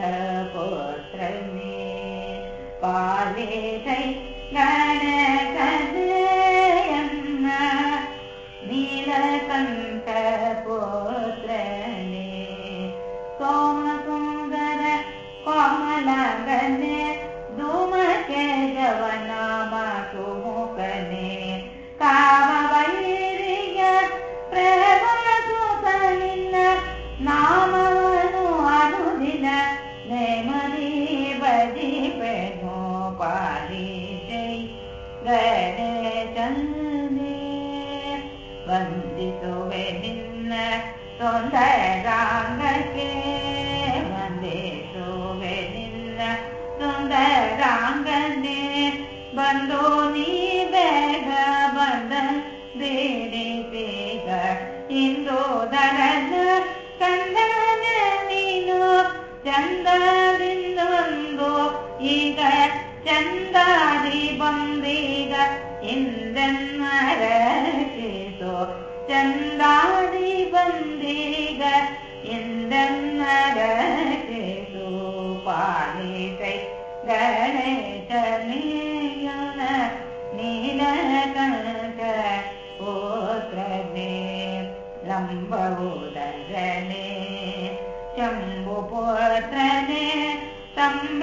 पुत्र मे पादेशै गानयम् वीरतं कपोत्र ವಂದಿಸುವೆ ನಿನ್ನ ಸುಂದರಾಂಗಕ್ಕೆ ವಂದಿಸುವೆ ನಿನ್ನ ಸುಂದರಾಂಗನೆ ಬಂದು ನೀ ಬೇಗ ಬಂದ ಬೇಡಿ ಬೇಗ ಇಂದೋದರನ ಕಂದನ ನೀನು ಚಂದದಿಂದೊಂದು ಈಗ ಚಂದಾದಿ ಬಂದೀಗ इन्दरो चन्द्राणि वन्दीग इन्द्रन् मदोपादे गणेतन नील गोत्रदे रम्भोदगणे चम्बुपोत्रने कम्ब